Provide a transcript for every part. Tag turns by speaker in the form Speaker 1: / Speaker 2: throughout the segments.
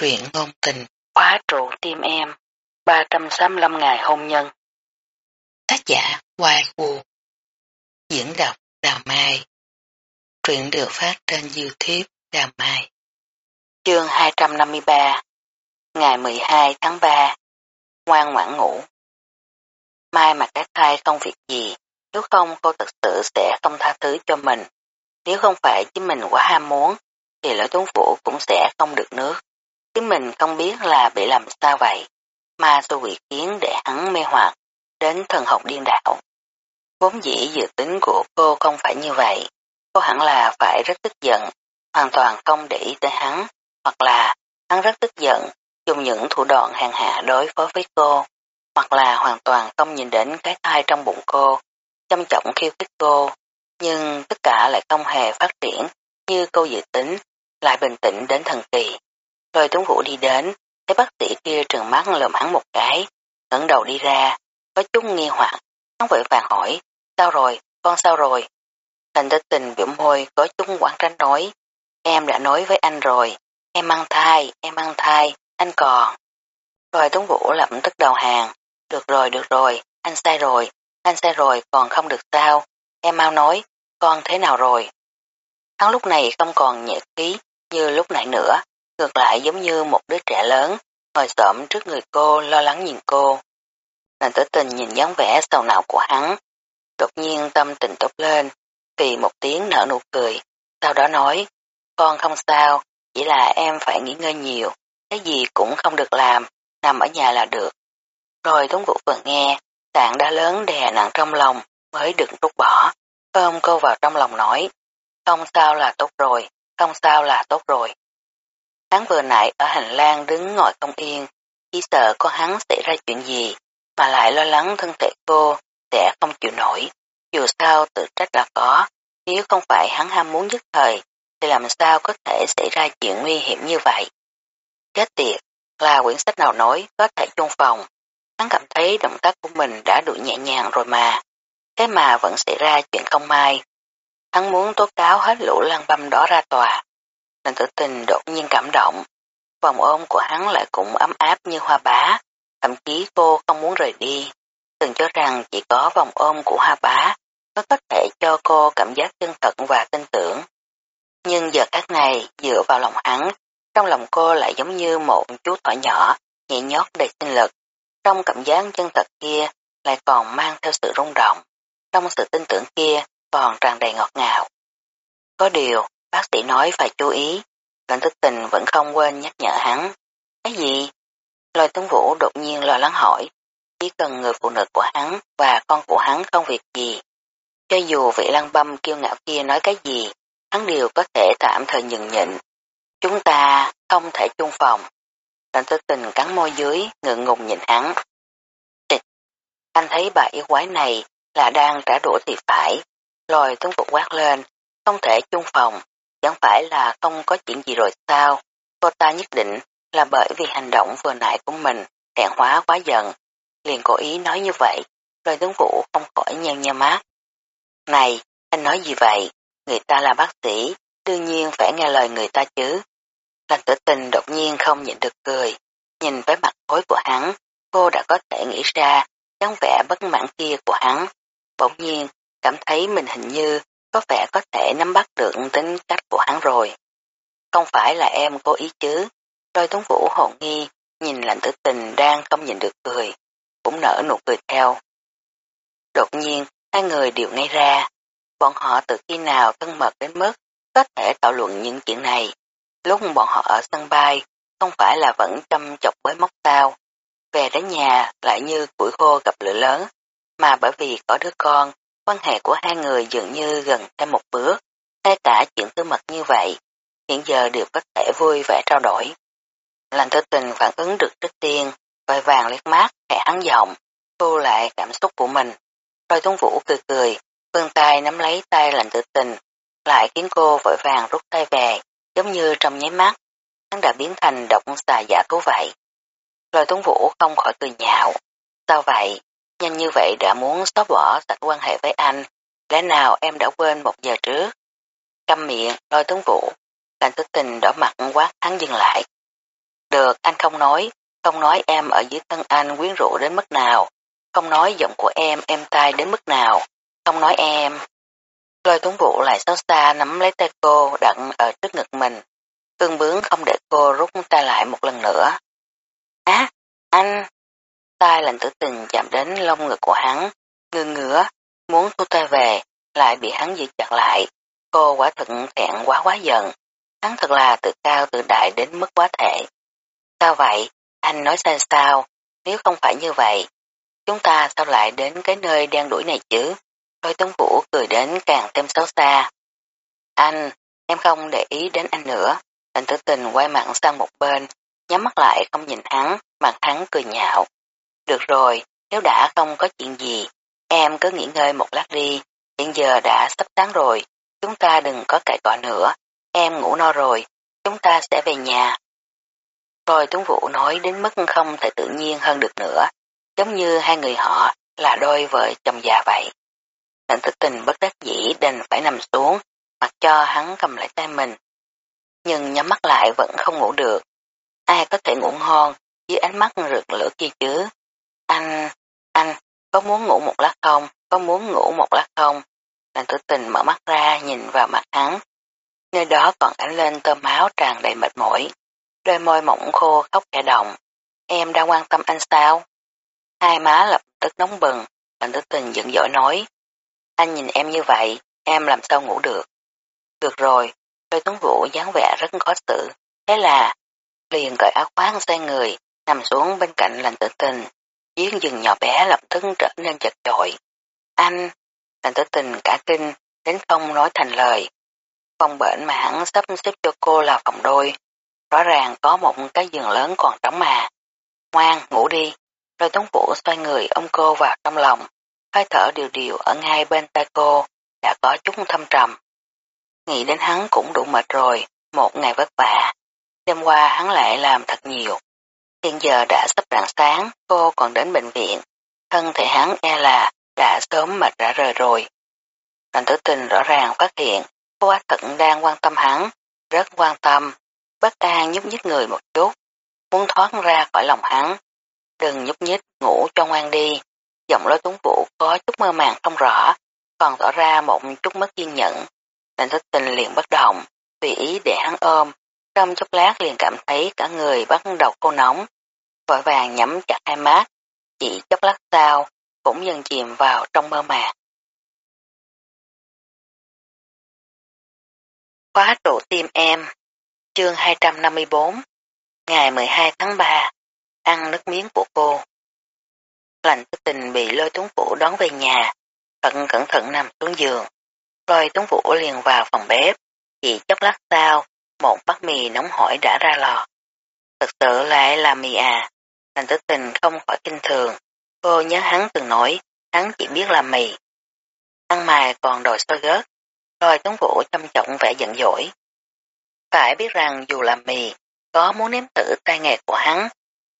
Speaker 1: Truyện ngôn tình,
Speaker 2: khóa trụ tim em, 365 ngày hôn nhân.
Speaker 1: Tác giả Hoài Vũ Diễn đọc Đào Mai Truyện được phát trên Youtube Đào Mai
Speaker 2: Chương 253 Ngày 12 tháng 3 Ngoan ngoãn ngủ Mai mà cái thai không việc gì, nếu không cô thực sự sẽ không tha thứ cho mình. Nếu không phải chính mình quá ham muốn, thì lỗi tuấn vũ cũng sẽ không được nước. Chính mình không biết là bị làm sao vậy, mà tôi quỷ kiến để hắn mê hoặc, đến thần học điên đảo. Vốn dĩ dự tính của cô không phải như vậy, cô hẳn là phải rất tức giận, hoàn toàn không để ý tới hắn, hoặc là hắn rất tức giận, dùng những thủ đoạn hàng hạ đối phó với cô, hoặc là hoàn toàn không nhìn đến cái thai trong bụng cô, chăm trọng khiêu khích cô, nhưng tất cả lại không hề phát triển như cô dự tính, lại bình tĩnh đến thần kỳ. Rồi Tuấn Vũ đi đến, thấy bác sĩ kia trừng mắt lườm hắn một cái, ngẩng đầu đi ra, có chút nghi hoặc, hắn vội vàng hỏi, sao rồi, con sao rồi? Thành tích tình biểu môi có chút quảng tránh nói, em đã nói với anh rồi, em mang thai, em mang thai, anh còn. Rồi Tuấn Vũ lập tức đầu hàng, được rồi, được rồi, anh sai rồi, anh sai rồi còn không được sao, em mau nói, con thế nào rồi? Hắn lúc này không còn nhẹ khí như lúc nãy nữa, ngược lại giống như một đứa trẻ lớn, ngồi xổm trước người cô lo lắng nhìn cô. Nàng tử tình nhìn dáng vẻ sầu não của hắn, đột nhiên tâm tình tốt lên, vì một tiếng nở nụ cười, sau đó nói, con không sao, chỉ là em phải nghỉ ngơi nhiều, cái gì cũng không được làm, nằm ở nhà là được. Rồi Tuấn Vũ vừa nghe, tạng đá lớn đè nặng trong lòng, mới đừng rút bỏ, ôm cô vào trong lòng nói, không sao là tốt rồi, không sao là tốt rồi. Hắn vừa nãy ở hành lang đứng ngồi không yên, chỉ sợ có hắn xảy ra chuyện gì, mà lại lo lắng thân thể cô sẽ không chịu nổi. Dù sao tự trách là có, nếu không phải hắn ham muốn dứt thời, thì làm sao có thể xảy ra chuyện nguy hiểm như vậy. Chết tiệt, là quyển sách nào nói có thể chung phòng. Hắn cảm thấy động tác của mình đã đủ nhẹ nhàng rồi mà. Thế mà vẫn xảy ra chuyện không may. Hắn muốn tố cáo hết lũ lăng băm đó ra tòa. Nên tử tình đột nhiên cảm động. Vòng ôm của hắn lại cũng ấm áp như hoa bá. Thậm chí cô không muốn rời đi. Từng cho rằng chỉ có vòng ôm của hoa bá mới có thể cho cô cảm giác chân thật và tin tưởng. Nhưng giờ khác này dựa vào lòng hắn, trong lòng cô lại giống như một chú thỏ nhỏ, nhẹ nhót đầy sinh lực. Trong cảm giác chân thật kia lại còn mang theo sự rung động. Trong sự tin tưởng kia còn tràn đầy ngọt ngào. Có điều, bác sĩ nói phải chú ý, Lãnh thức tình vẫn không quên nhắc nhở hắn. Cái gì? Lôi tướng vũ đột nhiên lo lắng hỏi, chỉ cần người phụ nữ của hắn và con của hắn không việc gì. Cho dù vị lăng băm kiêu ngạo kia nói cái gì, hắn đều có thể tạm thời nhường nhịn. Chúng ta không thể chung phòng. Lãnh thức tình cắn môi dưới, ngượng ngùng nhìn hắn. Tịch! Anh thấy bà yêu quái này là đang trả đũa thì phải. Lôi tướng vũ quát lên, không thể chung phòng, chẳng phải là không có chuyện gì rồi sao? Cô ta nhất định là bởi vì hành động vừa nãy của mình hẹn hóa quá giận. Liền cố ý nói như vậy, rồi tướng vũ không khỏi nhăn nheo mát. Này, anh nói gì vậy? Người ta là bác sĩ, đương nhiên phải nghe lời người ta chứ. Lành tử tình đột nhiên không nhịn được cười. Nhìn với mặt khối của hắn, cô đã có thể nghĩ ra dáng vẻ bất mãn kia của hắn. Bỗng nhiên, cảm thấy mình hình như có vẻ có thể nắm bắt được tính cách của hắn rồi. Không phải là em cố ý chứ, đôi tuấn vũ hồn nghi, nhìn lạnh tử tình đang không nhìn được cười, cũng nở nụ cười theo. Đột nhiên, hai người đều ngay ra, bọn họ từ khi nào thân mật đến mức có thể thảo luận những chuyện này. Lúc bọn họ ở sân bay, không phải là vẫn chăm chọc với móc tao? về đến nhà lại như củi khô gặp lửa lớn, mà bởi vì có đứa con, quan hệ của hai người dường như gần thêm một bước, ngay cả chuyện tư mật như vậy, hiện giờ đều có thể vui vẻ trao đổi. Lành tư tình phản ứng được trước tiên, vội vàng liếc mắt, khẽ hắn giọng, thu lại cảm xúc của mình. Rồi Tuấn Vũ cười cười, phương tay nắm lấy tay lành tự tình, lại khiến cô vội vàng rút tay về, giống như trong nháy mắt, hắn đã biến thành động xà giả thú vậy. Lôi Tuấn Vũ không khỏi cười nhạo. Sao vậy? Nhanh như vậy đã muốn xóa bỏ sạch quan hệ với anh, lẽ nào em đã quên một giờ trước? Câm miệng, lôi tướng vũ, lành thức tình đỏ mặt quát hắn dừng lại. Được, anh không nói, không nói em ở dưới thân anh quyến rũ đến mức nào, không nói giọng của em em tai đến mức nào, không nói em. Lôi tuấn vũ lại xấu xa nắm lấy tay cô đặn ở trước ngực mình, cương bướng không để cô rút tay lại một lần nữa. Á, anh! Tay lạnh tử tình chạm đến lông ngực của hắn, ngư ngứa, muốn thu tay về, lại bị hắn giữ chặt lại. Cô quả thật thẹn quá quá giận. Hắn thật là tự cao tự đại đến mức quá thể. Sao vậy? Anh nói sai sao? Nếu không phải như vậy, chúng ta sao lại đến cái nơi đen đuổi này chứ? Lôi Tuấn Vũ cười đến càng thêm xấu xa. Anh, em không để ý đến anh nữa. Lệnh tử tình quay mặt sang một bên, nhắm mắt lại không nhìn hắn, mặt hắn cười nhạo. Được rồi, nếu đã không có chuyện gì, em cứ nghỉ ngơi một lát đi, hiện giờ đã sắp sáng rồi, chúng ta đừng có cãi cọ nữa, em ngủ no rồi, chúng ta sẽ về nhà. Rồi Tuấn Vũ nói đến mức không thể tự nhiên hơn được nữa, giống như hai người họ là đôi vợ chồng già vậy. Lệnh thực tình bất đắc dĩ đành phải nằm xuống, mặc cho hắn cầm lại tay mình. Nhưng nhắm mắt lại vẫn không ngủ được. Ai có thể ngủ ngon dưới ánh mắt rực lửa kia chứ? Anh, anh, có muốn ngủ một lát không? Có muốn ngủ một lát không? lành tử tình mở mắt ra nhìn vào mặt hắn. Nơi đó còn ánh lên tơ máu tràn đầy mệt mỏi. Đôi môi mỏng khô khóc kẻ động. Em đang quan tâm anh sao? Hai má lập tức nóng bừng. lành tử tình giận dỗi nói. Anh nhìn em như vậy, em làm sao ngủ được? Được rồi, đôi tuấn vũ dáng vẻ rất khó xử. Thế là, liền cởi áo khoác xoay người, nằm xuống bên cạnh lành tử tình. Giếng rừng nhỏ bé lập tức trở nên chật chội. Anh, lành tử tình cả kinh, đến không nói thành lời. Phòng bệnh mà hắn sắp xếp cho cô là phòng đôi. Rõ ràng có một cái giường lớn còn trống mà. Ngoan, ngủ đi. Rồi Tống vũ xoay người ôm cô vào trong lòng hơi thở điều điều ở ngay bên tay cô, đã có chút thâm trầm. Nghĩ đến hắn cũng đủ mệt rồi, một ngày vất vả. Đêm qua hắn lại làm thật nhiều. Hiện giờ đã sắp rạng sáng, cô còn đến bệnh viện. Thân thể hắn e là đã sớm mệt rã rời rồi. Lành tử tình rõ ràng phát hiện, cô ác thận đang quan tâm hắn, rất quan tâm, bất an nhúc nhích người một chút, muốn thoát ra khỏi lòng hắn. Đừng nhúc nhích, ngủ cho ngoan đi, giọng lối tuấn vũ có chút mơ màng không rõ, còn tỏ ra một chút mất kiên nhẫn. Lệnh tử tình liền bất động, tùy ý để hắn ôm, trong chốc lát liền cảm thấy cả người bắt đầu khô nóng, vội vàng nhắm chặt hai mắt, chỉ chốc lát sau, cũng dần chìm vào trong mơ màng. Khóa trụ tim em, chương 254, ngày 12 tháng 3, ăn nước miếng của cô. Lành tức tình bị lôi tuấn vũ đón về nhà, thận cẩn thận nằm xuống giường. Lôi tuấn vũ liền vào phòng bếp, chỉ chốc lát sau, một bát mì nóng hổi đã ra lò. Thực sự lại là mì à, Thành tử tình không khỏi kinh thường. Cô nhớ hắn từng nói, hắn chỉ biết làm mì. Ăn mài còn đòi soi gớt, Rồi tuấn vũ chăm trọng vẻ giận dỗi. Phải biết rằng dù làm mì, có muốn nếm thử tay nghề của hắn,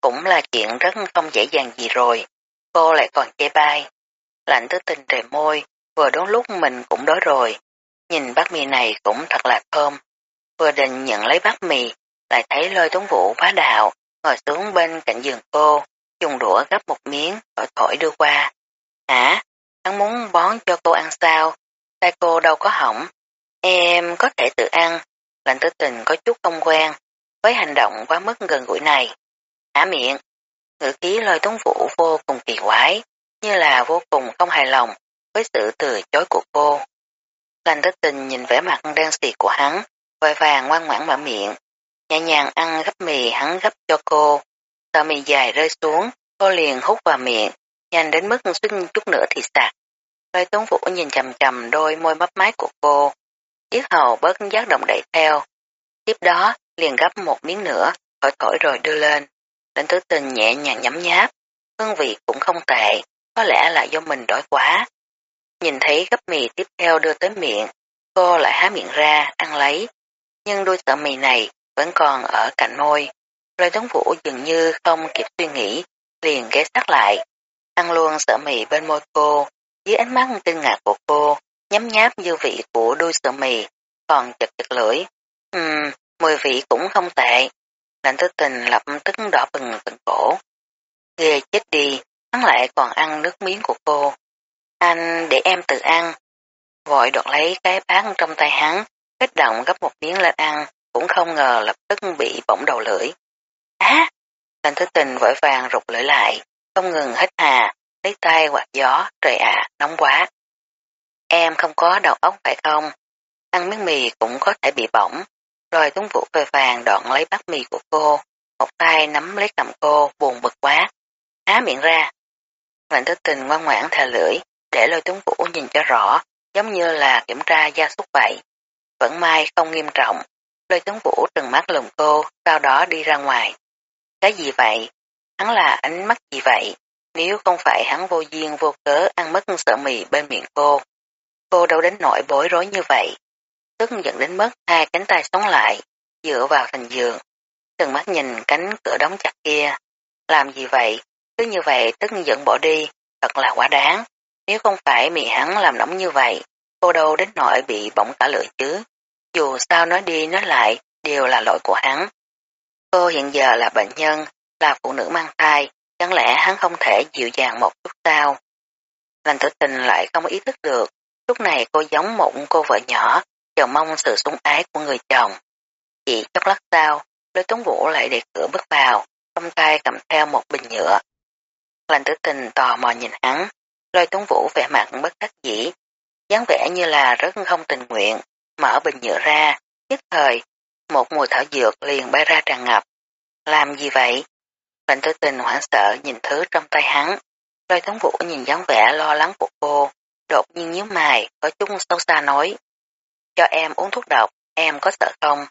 Speaker 2: cũng là chuyện rất không dễ dàng gì rồi cô lại còn chê bai. Lạnh tới tình rề môi, vừa đúng lúc mình cũng đói rồi. Nhìn bát mì này cũng thật là thơm. Vừa định nhận lấy bát mì, lại thấy lôi tuấn vũ phá đạo, ngồi xuống bên cạnh giường cô, dùng đũa gấp một miếng, thổi thổi đưa qua. Hả? Hắn muốn bón cho cô ăn sao? Tay cô đâu có hỏng. Em có thể tự ăn. Lạnh tư tình có chút không quen với hành động quá mức gần gũi này. Hả miệng, ngữ khí lôi tuấn vũ vô cùng kỳ quái, như là vô cùng không hài lòng với sự từ chối của cô. Lành thức tình nhìn vẻ mặt đen xì của hắn, vội vàng ngoan ngoãn mở miệng, nhẹ nhàng ăn gấp mì hắn gấp cho cô. tờ mì dài rơi xuống, cô liền hút vào miệng, nhanh đến mức suýt chút nữa thì sạc. Lôi tuấn vũ nhìn chầm chầm đôi môi mấp máy của cô, yết hầu bớt giác động đẩy theo. Tiếp đó liền gấp một miếng nữa, thổi thổi rồi đưa lên. Lãnh tử tình nhẹ nhàng nhắm nháp, hương vị cũng không tệ, có lẽ là do mình đói quá. Nhìn thấy gấp mì tiếp theo đưa tới miệng, cô lại há miệng ra, ăn lấy. Nhưng đôi sợi mì này vẫn còn ở cạnh môi. Lôi tống vũ dường như không kịp suy nghĩ, liền ghé sát lại. Ăn luôn sợi mì bên môi cô, dưới ánh mắt tinh ngạc của cô, nhấm nháp dư vị của đôi sợi mì, còn chật chật lưỡi. Ừm, mùi vị cũng không tệ. Lạnh tư tình lập tức đỏ bừng tận cổ. Ghê chết đi, hắn lại còn ăn nước miếng của cô. Anh để em tự ăn. Vội đoạt lấy cái bát trong tay hắn, kích động gấp một miếng lên ăn, cũng không ngờ lập tức bị bỗng đầu lưỡi. Á! lạnh thứ tình vội vàng rụt lưỡi lại, không ngừng hít hà, lấy tay quạt gió, trời ạ, nóng quá. Em không có đầu óc phải không? Ăn miếng mì cũng có thể bị bỏng. Rồi tuấn vũ vội vàng đoạn lấy bát mì của cô, một tay nắm lấy cầm cô, buồn bực quá. Há miệng ra. Lạnh thứ tình ngoan ngoãn thè lưỡi, để lôi tuấn vũ nhìn cho rõ, giống như là kiểm tra gia súc vậy. Vẫn may không nghiêm trọng, lôi tướng vũ trừng mắt lùm cô, sau đó đi ra ngoài. Cái gì vậy? Hắn là ánh mắt gì vậy? Nếu không phải hắn vô duyên vô cớ ăn mất sợ mì bên miệng cô, cô đâu đến nỗi bối rối như vậy. Tức giận đến mất hai cánh tay sống lại, dựa vào thành giường. Từng mắt nhìn cánh cửa đóng chặt kia. Làm gì vậy? Cứ như vậy tức giận bỏ đi, thật là quá đáng. Nếu không phải mì hắn làm nóng như vậy, cô đâu đến nỗi bị bỏng cả lửa chứ. Dù sao nói đi nói lại, đều là lỗi của hắn. Cô hiện giờ là bệnh nhân, là phụ nữ mang thai, chẳng lẽ hắn không thể dịu dàng một chút sao? Lành tử tình lại không ý thức được, lúc này cô giống một cô vợ nhỏ, chờ mong sự sủng ái của người chồng. Chỉ chốc lát sau, lôi tuấn vũ lại để cửa bước vào, trong tay cầm theo một bình nhựa. Lành tử tình tò mò nhìn hắn, lôi tuấn vũ vẻ mặt bất đắc dĩ, dáng vẻ như là rất không tình nguyện, mở bình nhựa ra, nhất thời, một mùi thảo dược liền bay ra tràn ngập. Làm gì vậy? Bệnh tử tình hoảng sợ nhìn thứ trong tay hắn, lôi thống vũ nhìn dáng vẻ lo lắng của cô, đột nhiên nhíu mày, có chút sâu xa nói. Cho em uống thuốc độc, em có sợ không?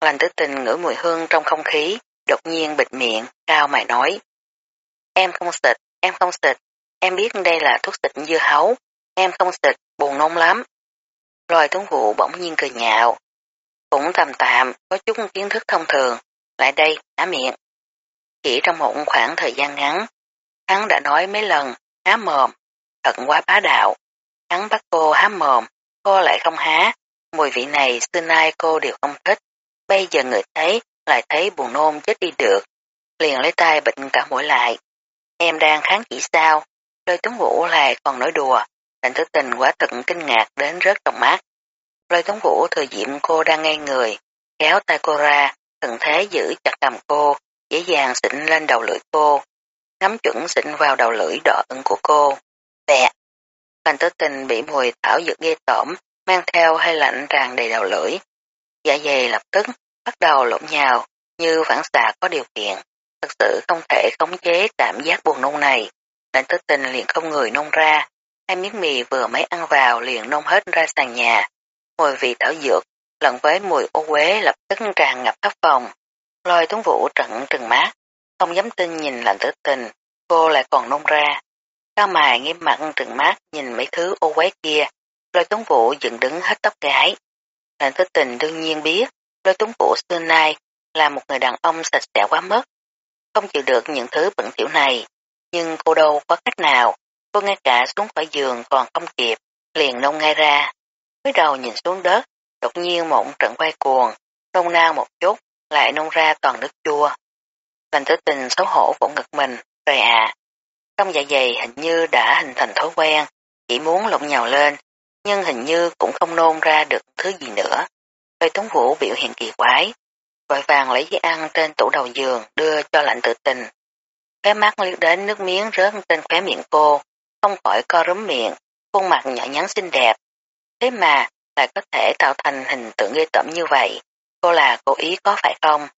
Speaker 2: Lành tử tình ngửi mùi hương trong không khí, đột nhiên bịt miệng, cao mày nói. Em không xịt, em không xịt, em biết đây là thuốc xịt dưa hấu, em không xịt, buồn nôn lắm. Rồi tuấn vụ bỗng nhiên cười nhạo. Cũng tầm tạm, có chút kiến thức thông thường, lại đây, há miệng. Chỉ trong một khoảng thời gian ngắn, hắn đã nói mấy lần, há mồm, thật quá bá đạo. Hắn bắt cô há mồm, cô lại không há, mùi vị này xưa nay cô đều không thích. Bây giờ người thấy, lại thấy buồn nôn chết đi được. Liền lấy tay bệnh cả mũi lại. Em đang kháng chỉ sao? Lôi tuấn vũ lại còn nói đùa. Lệnh tử tình quá thật kinh ngạc đến rớt trong mắt. Lôi tuấn vũ thừa diệm cô đang ngay người, kéo tay cô ra, thần thế giữ chặt cầm cô, dễ dàng xịn lên đầu lưỡi cô, ngắm chuẩn xịn vào đầu lưỡi đỏ ửng của cô. Bẹ! Lành tử tình bị mùi thảo dược ghê tổm, mang theo hơi lạnh tràn đầy đầu lưỡi. Dạ dày lập tức bắt đầu lộn nhào, như phản xạ có điều kiện. Thật sự không thể khống chế cảm giác buồn nôn này. Lạnh tử tình liền không người nôn ra, hai miếng mì vừa mới ăn vào liền nôn hết ra sàn nhà. Mùi vị thảo dược, lẫn với mùi ô quế lập tức tràn ngập khắp phòng. Lôi tuấn vũ trận trừng mát, không dám tin nhìn lạnh tử tình, cô lại còn nôn ra. Cao mài nghiêm mặt trừng mát nhìn mấy thứ ô quế kia, lôi tuấn vũ dựng đứng hết tóc gái. Lạnh tử tình đương nhiên biết, lôi tuấn vũ xưa nay là một người đàn ông sạch sẽ quá mất. Không chịu được những thứ bẩn thỉu này, nhưng cô đâu có cách nào, cô ngay cả xuống khỏi giường còn không kịp, liền nôn ngay ra. Với đầu nhìn xuống đất, đột nhiên một trận quay cuồng, nôn nao một chút, lại nôn ra toàn nước chua. Lành tử tình xấu hổ vỗ ngực mình, rồi à. Trong dạ dày hình như đã hình thành thói quen, chỉ muốn lộn nhào lên, nhưng hình như cũng không nôn ra được thứ gì nữa. Lôi Tuấn Vũ biểu hiện kỳ quái, vội vàng lấy giấy ăn trên tủ đầu giường đưa cho lạnh tự tình. Cái mắt liếc đến nước miếng rớt trên khóe miệng cô, không khỏi co rúm miệng, khuôn mặt nhỏ nhắn xinh đẹp. Thế mà lại có thể tạo thành hình tượng ghê tởm như vậy. Cô là cố ý có phải không?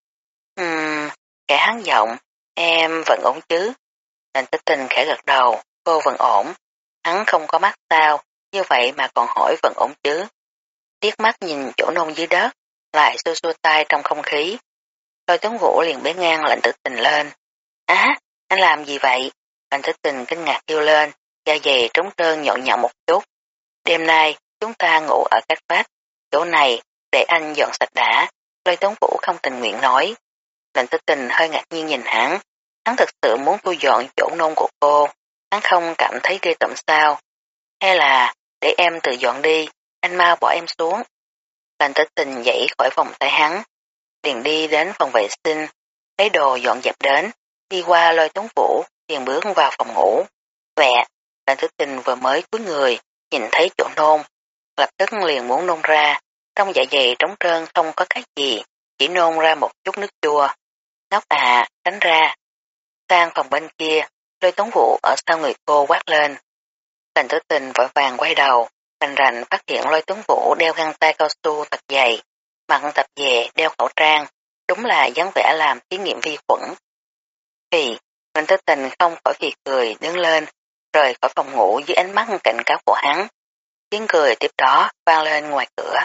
Speaker 2: Ừm, kẻ hắn giọng, em vẫn ổn chứ? Lành tích tình khẽ gật đầu, cô vẫn ổn. Hắn không có mắt sao, như vậy mà còn hỏi vẫn ổn chứ? Tiếc mắt nhìn chỗ nông dưới đất, lại xua xua tay trong không khí. Lôi tướng vũ liền bế ngang lạnh tử tình lên. Á, anh làm gì vậy? Lạnh tử tình kinh ngạc kêu lên, da dày trống trơn nhọn nhọn một chút. Đêm nay, chúng ta ngủ ở cách vách, chỗ này để anh dọn sạch đã, lôi tống vũ không tình nguyện nói. Lệnh tư tình hơi ngạc nhiên nhìn hắn, hắn thực sự muốn thu dọn chỗ nôn của cô, hắn không cảm thấy ghê tẩm sao. Hay là, để em tự dọn đi, anh mau bỏ em xuống. Lệnh tư tình dậy khỏi vòng tay hắn. liền đi đến phòng vệ sinh, lấy đồ dọn dẹp đến, đi qua lôi tống vũ, liền bước vào phòng ngủ. Vẹ, Lan Thứ tình vừa mới cuối người, nhìn thấy chỗ nôn, lập tức liền muốn nôn ra, trong dạ dày trống trơn không có cái gì, chỉ nôn ra một chút nước chua. Ngốc à, tránh ra. Sang phòng bên kia, lôi tống vụ ở sau người cô quát lên. Lành tử tình vội vàng quay đầu, rành rành phát hiện lôi tuấn vũ đeo găng tay cao su thật dày, mặn tập về đeo khẩu trang, đúng là dáng vẻ làm thí nghiệm vi khuẩn. Thì, lành tử tình không khỏi việc cười đứng lên, rời khỏi phòng ngủ dưới ánh mắt cảnh cáo của hắn. Tiếng cười tiếp đó vang lên ngoài cửa.